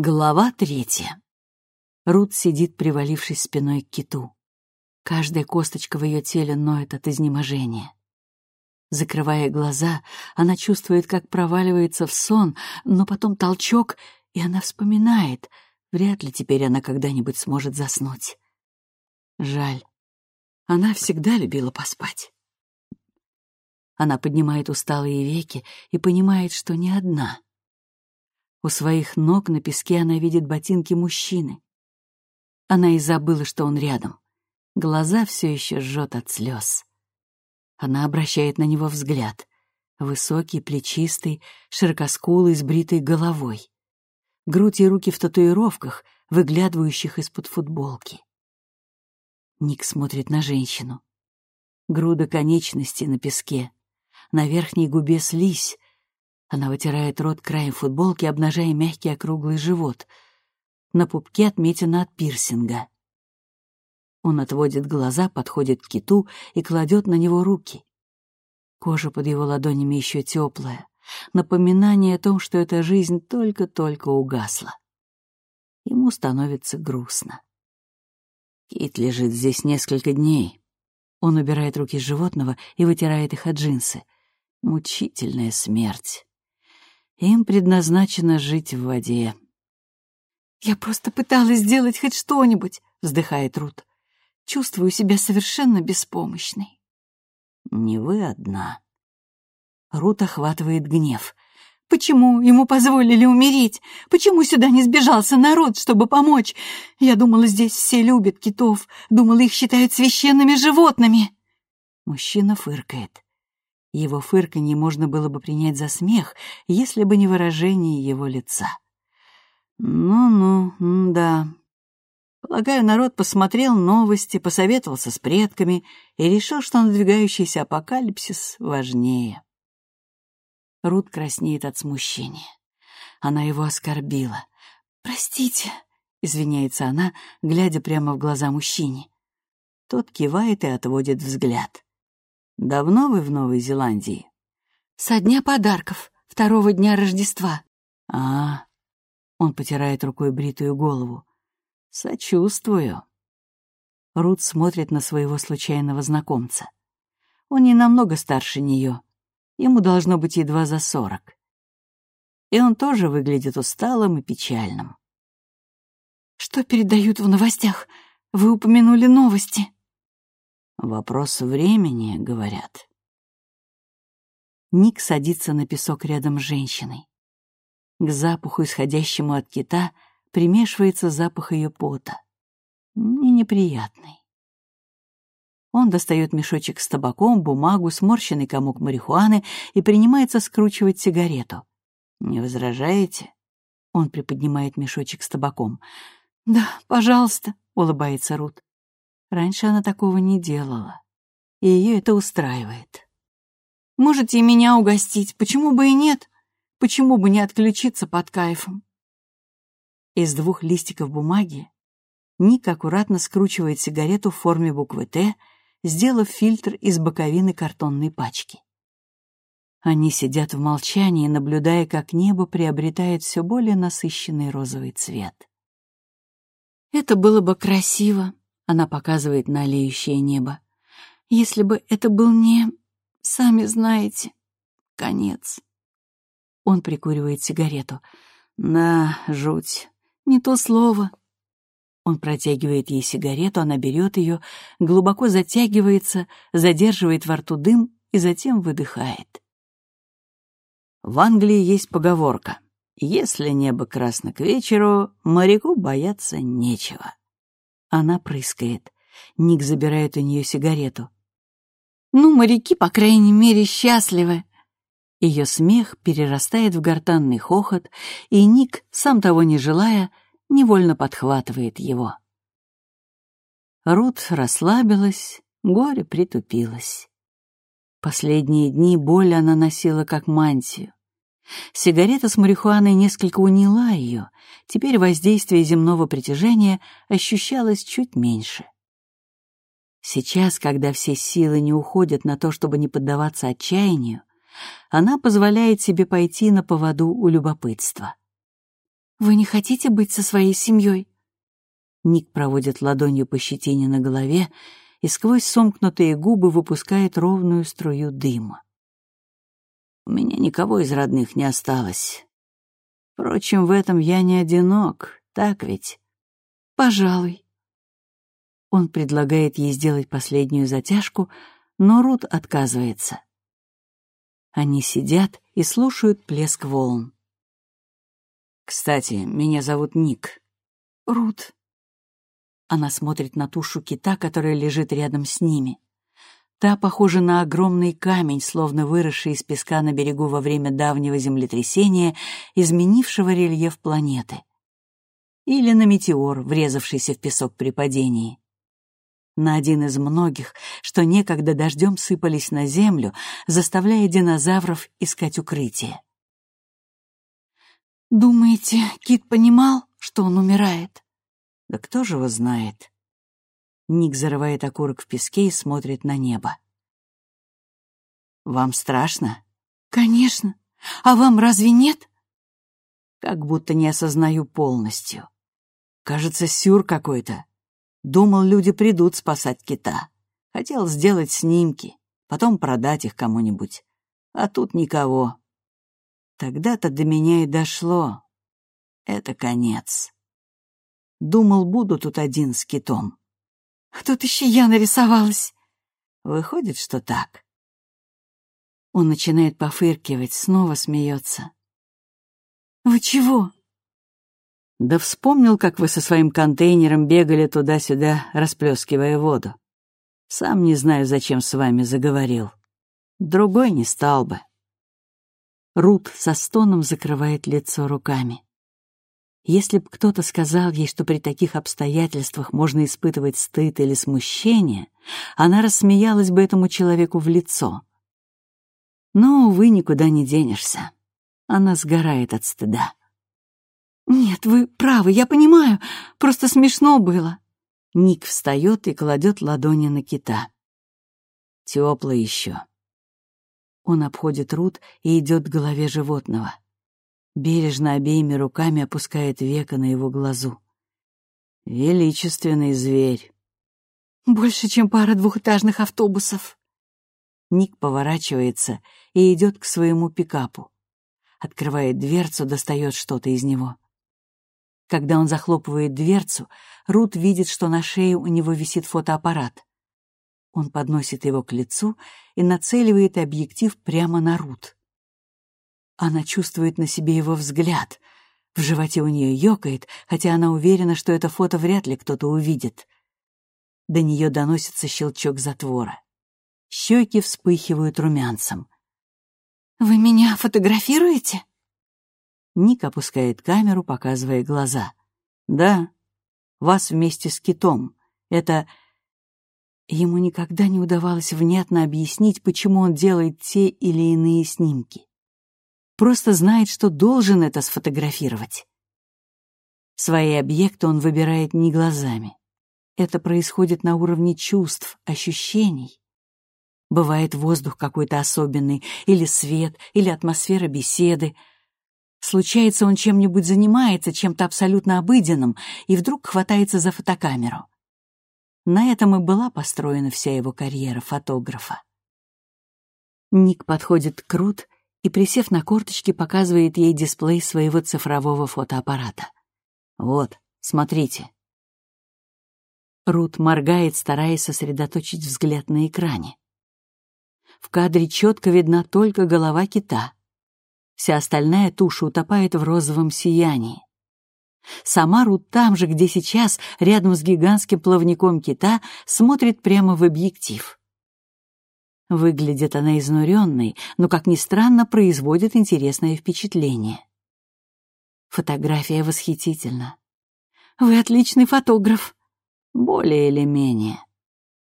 Глава третья. Рут сидит, привалившись спиной к киту. Каждая косточка в ее теле ноет от изнеможения. Закрывая глаза, она чувствует, как проваливается в сон, но потом толчок, и она вспоминает. Вряд ли теперь она когда-нибудь сможет заснуть. Жаль. Она всегда любила поспать. Она поднимает усталые веки и понимает, что не одна — у своих ног на песке она видит ботинки мужчины. Она и забыла, что он рядом. Глаза все еще жжет от слез. Она обращает на него взгляд. Высокий, плечистый, широкоскулый, с бритой головой. Грудь и руки в татуировках, выглядывающих из-под футболки. Ник смотрит на женщину. Груда конечностей на песке. На верхней губе слизь, она вытирает рот краем футболки, обнажая мягкий округлый живот. На пупке отметина от пирсинга. Он отводит глаза, подходит к киту и кладет на него руки. Кожа под его ладонями еще теплая. Напоминание о том, что эта жизнь только-только угасла. Ему становится грустно. Кит лежит здесь несколько дней. Он убирает руки с животного и вытирает их от джинсы. Мучительная смерть. Им предназначено жить в воде. «Я просто пыталась сделать хоть что-нибудь», — вздыхает Рут. «Чувствую себя совершенно беспомощной». «Не вы одна». Рут охватывает гнев. «Почему ему позволили умереть? Почему сюда не сбежался народ, чтобы помочь? Я думала, здесь все любят китов. Думала, их считают священными животными». Мужчина фыркает. Его фырканье можно было бы принять за смех, если бы не выражение его лица. «Ну-ну, да. Полагаю, народ посмотрел новости, посоветовался с предками и решил, что надвигающийся апокалипсис важнее». Рут краснеет от смущения. Она его оскорбила. «Простите», — извиняется она, глядя прямо в глаза мужчине. Тот кивает и отводит взгляд. Давно вы в Новой Зеландии? Со дня подарков, второго дня Рождества. А, он потирает рукой бритую голову. Сочувствую. Рут смотрит на своего случайного знакомца. Он не намного старше нее. Ему должно быть едва за сорок. И он тоже выглядит усталым и печальным. «Что передают в новостях? Вы упомянули новости». Вопрос времени, говорят. Ник садится на песок рядом с женщиной. К запаху, исходящему от кита, примешивается запах ее пота. И неприятный. Он достает мешочек с табаком, бумагу, сморщенный комок марихуаны и принимается скручивать сигарету. «Не возражаете?» Он приподнимает мешочек с табаком. «Да, пожалуйста», — улыбается Рут. Раньше она такого не делала, и ее это устраивает. «Можете меня угостить, почему бы и нет? Почему бы не отключиться под кайфом?» Из двух листиков бумаги Ник аккуратно скручивает сигарету в форме буквы «Т», сделав фильтр из боковины картонной пачки. Они сидят в молчании, наблюдая, как небо приобретает все более насыщенный розовый цвет. «Это было бы красиво», она показывает на алеющее небо. Если бы это был не... Сами знаете. Конец. Он прикуривает сигарету. На, жуть. Не то слово. Он протягивает ей сигарету, она берет ее, глубоко затягивается, задерживает во рту дым и затем выдыхает. В Англии есть поговорка. Если небо красно к вечеру, моряку бояться нечего. Она прыскает. Ник забирает у нее сигарету. «Ну, моряки, по крайней мере, счастливы!» Ее смех перерастает в гортанный хохот, и Ник, сам того не желая, невольно подхватывает его. Рут расслабилась, горе притупилось. Последние дни боль она носила как мантию. Сигарета с марихуаной несколько уняла ее, теперь воздействие земного притяжения ощущалось чуть меньше. Сейчас, когда все силы не уходят на то, чтобы не поддаваться отчаянию, она позволяет себе пойти на поводу у любопытства. Вы не хотите быть со своей семьей? Ник проводит ладонью по щетине на голове и сквозь сомкнутые губы выпускает ровную струю дыма. У меня никого из родных не осталось. Впрочем, в этом я не одинок, так ведь? Пожалуй. Он предлагает ей сделать последнюю затяжку, но Рут отказывается. Они сидят и слушают плеск волн. «Кстати, меня зовут Ник». «Рут». Она смотрит на тушу кита, которая лежит рядом с ними. Та похожа на огромный камень, словно выросший из песка на берегу во время давнего землетрясения, изменившего рельеф планеты. Или на метеор, врезавшийся в песок при падении. На один из многих, что некогда дождем сыпались на землю, заставляя динозавров искать укрытие. «Думаете, Кит понимал, что он умирает?» «Да кто же его знает?» Ник зарывает окурок в песке и смотрит на небо. «Вам страшно?» «Конечно. А вам разве нет?» Как будто не осознаю полностью. Кажется, сюр какой-то. Думал, люди придут спасать кита. Хотел сделать снимки, потом продать их кому-нибудь. А тут никого. Тогда-то до меня и дошло. Это конец. Думал, буду тут один с китом. А тут еще я нарисовалась. Выходит, что так. Он начинает пофыркивать, снова смеется. «Вы чего?» Да вспомнил, как вы со своим контейнером бегали туда-сюда, расплескивая воду. Сам не знаю, зачем с вами заговорил. Другой не стал бы. Рут со стоном закрывает лицо руками. Если б кто-то сказал ей, что при таких обстоятельствах можно испытывать стыд или смущение, она рассмеялась бы этому человеку в лицо. Но, увы, никуда не денешься. Она сгорает от стыда. «Нет, вы правы, я понимаю, просто смешно было». Ник встает и кладет ладони на кита. Тепло еще. Он обходит Рут и идет к голове животного бережно обеими руками опускает века на его глазу. Величественный зверь. Больше, чем пара двухэтажных автобусов. Ник поворачивается и идет к своему пикапу. Открывает дверцу, достает что-то из него. Когда он захлопывает дверцу, Рут видит, что на шее у него висит фотоаппарат. Он подносит его к лицу и нацеливает объектив прямо на Рут. Она чувствует на себе его взгляд. В животе у нее ёкает, хотя она уверена, что это фото вряд ли кто-то увидит. До нее доносится щелчок затвора. Щеки вспыхивают румянцем. «Вы меня фотографируете?» Ник опускает камеру, показывая глаза. «Да, вас вместе с китом. Это...» Ему никогда не удавалось внятно объяснить, почему он делает те или иные снимки просто знает, что должен это сфотографировать. Свои объекты он выбирает не глазами. Это происходит на уровне чувств, ощущений. Бывает воздух какой-то особенный, или свет, или атмосфера беседы. Случается, он чем-нибудь занимается, чем-то абсолютно обыденным, и вдруг хватается за фотокамеру. На этом и была построена вся его карьера фотографа. Ник подходит к Рут и, присев на корточки, показывает ей дисплей своего цифрового фотоаппарата. «Вот, смотрите». Рут моргает, стараясь сосредоточить взгляд на экране. В кадре четко видна только голова кита. Вся остальная туша утопает в розовом сиянии. Сама Рут там же, где сейчас, рядом с гигантским плавником кита, смотрит прямо в объектив. Выглядит она изнуренной, но, как ни странно, производит интересное впечатление. Фотография восхитительна. «Вы отличный фотограф». «Более или менее».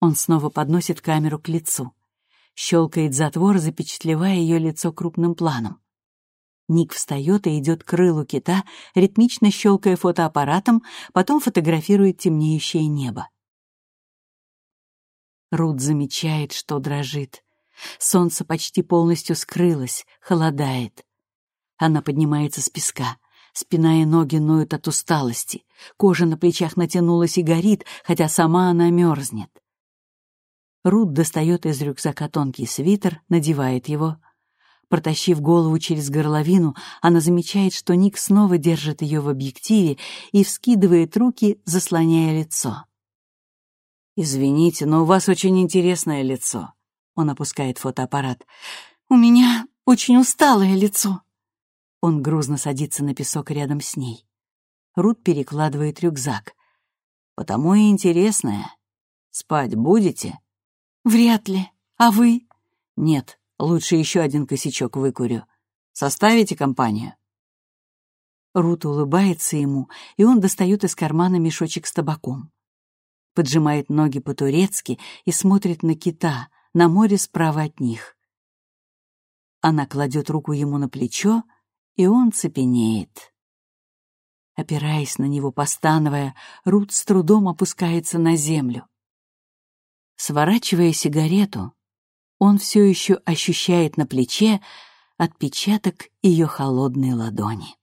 Он снова подносит камеру к лицу. Щелкает затвор, запечатлевая ее лицо крупным планом. Ник встает и идет к крылу кита, ритмично щелкая фотоаппаратом, потом фотографирует темнеющее небо. Рут замечает, что дрожит. Солнце почти полностью скрылось, холодает. Она поднимается с песка, Спина и ноги ноют от усталости. Кожа на плечах натянулась и горит, хотя сама она мерзнет. Рут достает из рюкзака тонкий свитер, надевает его. Протащив голову через горловину, она замечает, что Ник снова держит ее в объективе и вскидывает руки, заслоняя лицо. «Извините, но у вас очень интересное лицо». Он опускает фотоаппарат. «У меня очень усталое лицо». Он грузно садится на песок рядом с ней. Рут перекладывает рюкзак. «Потому и интересное. Спать будете?» «Вряд ли. А вы?» «Нет, лучше еще один косячок выкурю. Составите компанию?» Рут улыбается ему, и он достает из кармана мешочек с табаком поджимает ноги по-турецки и смотрит на кита, на море справа от них. Она кладет руку ему на плечо, и он цепенеет. Опираясь на него, постановая, Рут с трудом опускается на землю. Сворачивая сигарету, он все еще ощущает на плече отпечаток ее холодной ладони.